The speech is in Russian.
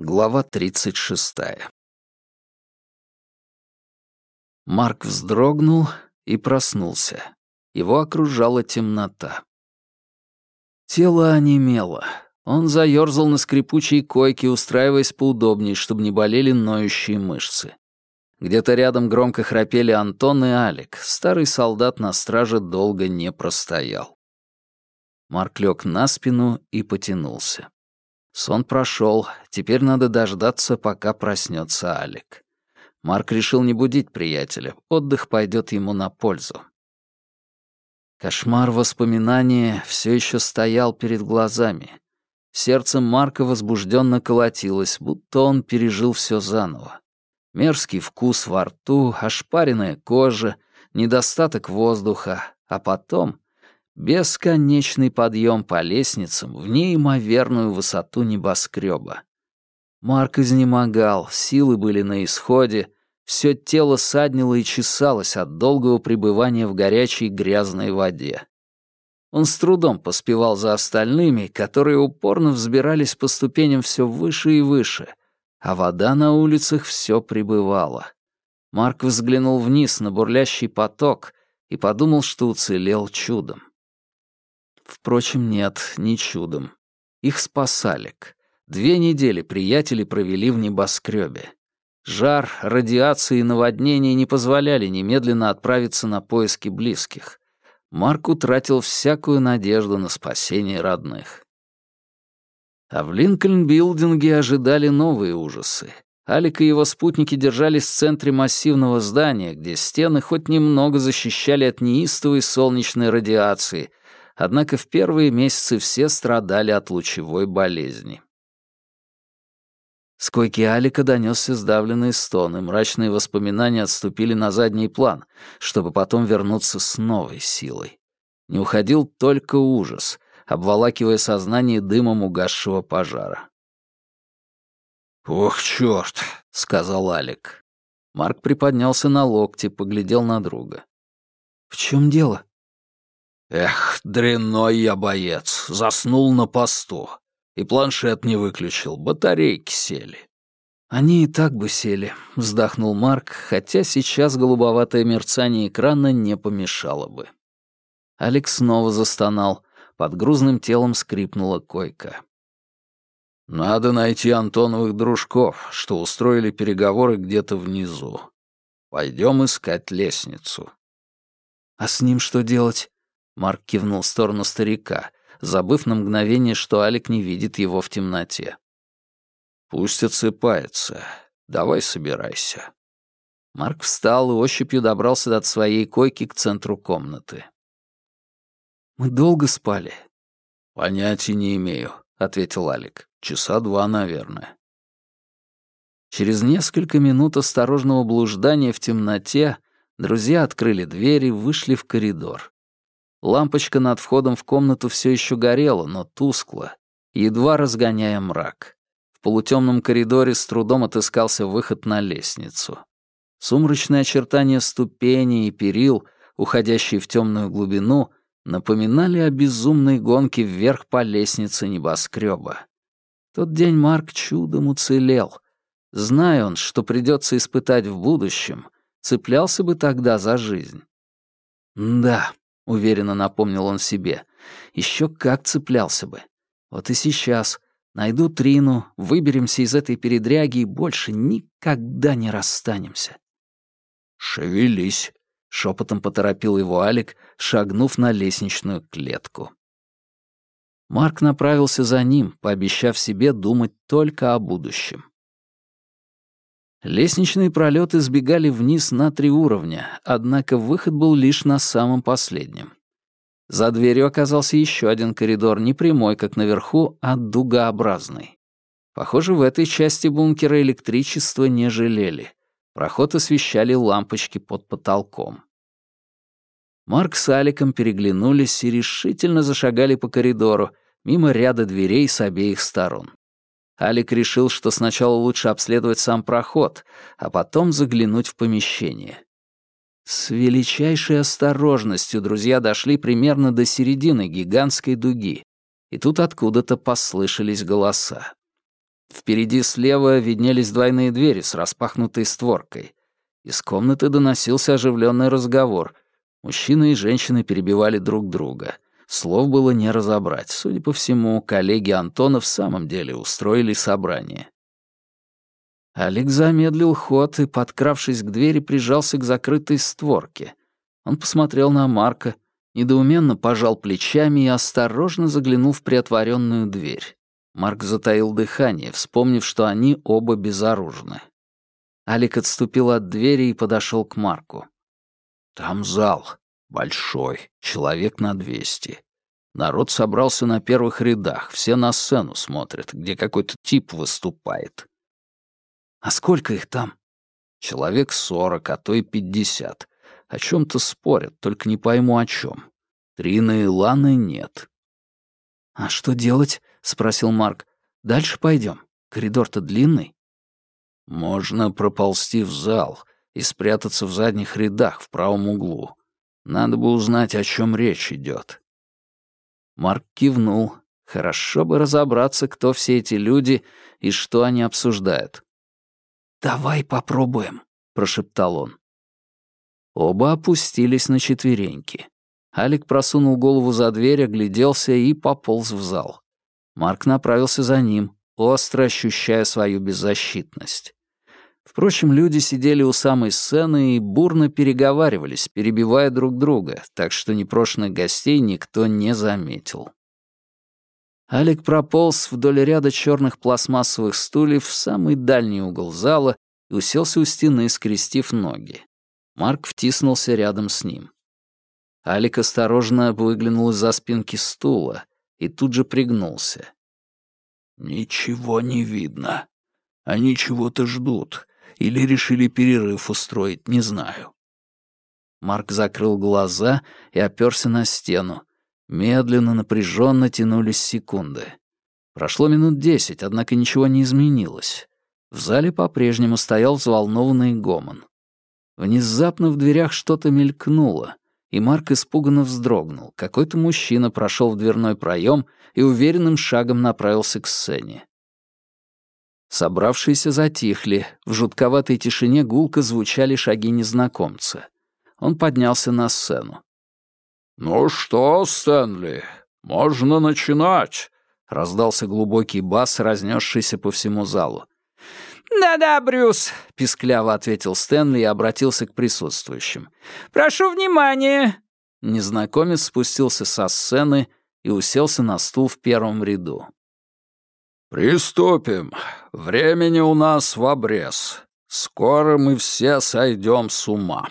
Глава 36. Марк вздрогнул и проснулся. Его окружала темнота. Тело онемело. Он заёрзал на скрипучей койке, устраиваясь поудобнее, чтобы не болели ноющие мышцы. Где-то рядом громко храпели Антон и Алик. Старый солдат на страже долго не простоял. Марк лег на спину и потянулся. Сон прошел, теперь надо дождаться, пока проснется Алик. Марк решил не будить приятеля, отдых пойдет ему на пользу. Кошмар воспоминания все еще стоял перед глазами. Сердце Марка возбужденно колотилось, будто он пережил все заново. Мерзкий вкус во рту, ошпаренная кожа, недостаток воздуха, а потом Бесконечный подъем по лестницам в неимоверную высоту небоскреба. Марк изнемогал, силы были на исходе, все тело саднило и чесалось от долгого пребывания в горячей грязной воде. Он с трудом поспевал за остальными, которые упорно взбирались по ступеням все выше и выше, а вода на улицах все прибывала. Марк взглянул вниз на бурлящий поток и подумал, что уцелел чудом. Впрочем, нет, не чудом. Их спасали. Две недели приятели провели в небоскребе. Жар, радиация и наводнение не позволяли немедленно отправиться на поиски близких. Марк утратил всякую надежду на спасение родных. А в Линкольн-билдинге ожидали новые ужасы. Алик и его спутники держались в центре массивного здания, где стены хоть немного защищали от неистовой солнечной радиации, Однако в первые месяцы все страдали от лучевой болезни. С койки Алика донесся сдавленный стон, и мрачные воспоминания отступили на задний план, чтобы потом вернуться с новой силой. Не уходил только ужас, обволакивая сознание дымом угасшего пожара. «Ох, чёрт!» — сказал Алик. Марк приподнялся на локте, поглядел на друга. «В чем дело?» Эх, дрянной я боец, заснул на посту. И планшет не выключил, батарейки сели. «Они и так бы сели», — вздохнул Марк, хотя сейчас голубоватое мерцание экрана не помешало бы. Алекс снова застонал, под грузным телом скрипнула койка. «Надо найти Антоновых дружков, что устроили переговоры где-то внизу. Пойдем искать лестницу». «А с ним что делать?» Марк кивнул в сторону старика, забыв на мгновение, что Алик не видит его в темноте. «Пусть отсыпается. Давай собирайся». Марк встал и ощупью добрался от своей койки к центру комнаты. «Мы долго спали?» «Понятия не имею», — ответил Алик. «Часа два, наверное». Через несколько минут осторожного блуждания в темноте друзья открыли дверь и вышли в коридор. Лампочка над входом в комнату все еще горела, но тускло, едва разгоняя мрак. В полутемном коридоре с трудом отыскался выход на лестницу. Сумрачные очертания ступеней и перил, уходящие в темную глубину, напоминали о безумной гонке вверх по лестнице небоскреба. Тот день Марк чудом уцелел. Зная он, что придется испытать в будущем, цеплялся бы тогда за жизнь. Да, уверенно напомнил он себе. Еще как цеплялся бы. Вот и сейчас. Найду Трину, выберемся из этой передряги и больше никогда не расстанемся. «Шевелись», — шепотом поторопил его Алик, шагнув на лестничную клетку. Марк направился за ним, пообещав себе думать только о будущем. Лестничные пролеты сбегали вниз на три уровня, однако выход был лишь на самом последнем. За дверью оказался еще один коридор, не прямой, как наверху, а дугообразный. Похоже, в этой части бункера электричество не жалели. Проход освещали лампочки под потолком. Марк с Аликом переглянулись и решительно зашагали по коридору, мимо ряда дверей с обеих сторон. Алик решил, что сначала лучше обследовать сам проход, а потом заглянуть в помещение. С величайшей осторожностью друзья дошли примерно до середины гигантской дуги, и тут откуда-то послышались голоса. Впереди слева виднелись двойные двери с распахнутой створкой. Из комнаты доносился оживленный разговор. Мужчины и женщины перебивали друг друга. Слов было не разобрать. Судя по всему, коллеги Антона в самом деле устроили собрание. Олег замедлил ход и, подкравшись к двери, прижался к закрытой створке. Он посмотрел на Марка, недоуменно пожал плечами и осторожно заглянул в приотворенную дверь. Марк затаил дыхание, вспомнив, что они оба безоружны. Алик отступил от двери и подошел к Марку. «Там зал. Большой. Человек на двести. Народ собрался на первых рядах. Все на сцену смотрят, где какой-то тип выступает. А сколько их там? Человек сорок, а то и пятьдесят. О чем-то спорят, только не пойму о чем. Трины и Ланы нет. А что делать? спросил Марк. Дальше пойдем. Коридор-то длинный. Можно проползти в зал и спрятаться в задних рядах в правом углу. Надо бы узнать, о чем речь идет. Марк кивнул. Хорошо бы разобраться, кто все эти люди и что они обсуждают. «Давай попробуем», — прошептал он. Оба опустились на четвереньки. Алик просунул голову за дверь, огляделся и пополз в зал. Марк направился за ним, остро ощущая свою беззащитность. Впрочем, люди сидели у самой сцены и бурно переговаривались, перебивая друг друга, так что непрошенных гостей никто не заметил. Алик прополз вдоль ряда черных пластмассовых стульев в самый дальний угол зала и уселся у стены, скрестив ноги. Марк втиснулся рядом с ним. Алик осторожно выглянул из-за спинки стула и тут же пригнулся. «Ничего не видно. Они чего-то ждут. Или решили перерыв устроить, не знаю». Марк закрыл глаза и оперся на стену, Медленно, напряженно тянулись секунды. Прошло минут десять, однако ничего не изменилось. В зале по-прежнему стоял взволнованный гомон. Внезапно в дверях что-то мелькнуло, и Марк испуганно вздрогнул. Какой-то мужчина прошел в дверной проем и уверенным шагом направился к сцене. Собравшиеся затихли, в жутковатой тишине гулко звучали шаги незнакомца. Он поднялся на сцену. «Ну что, Стэнли, можно начинать», — раздался глубокий бас, разнесшийся по всему залу. «Да-да, Брюс», — пискляво ответил Стэнли и обратился к присутствующим. «Прошу внимания». Незнакомец спустился со сцены и уселся на стул в первом ряду. «Приступим. Времени у нас в обрез. Скоро мы все сойдем с ума».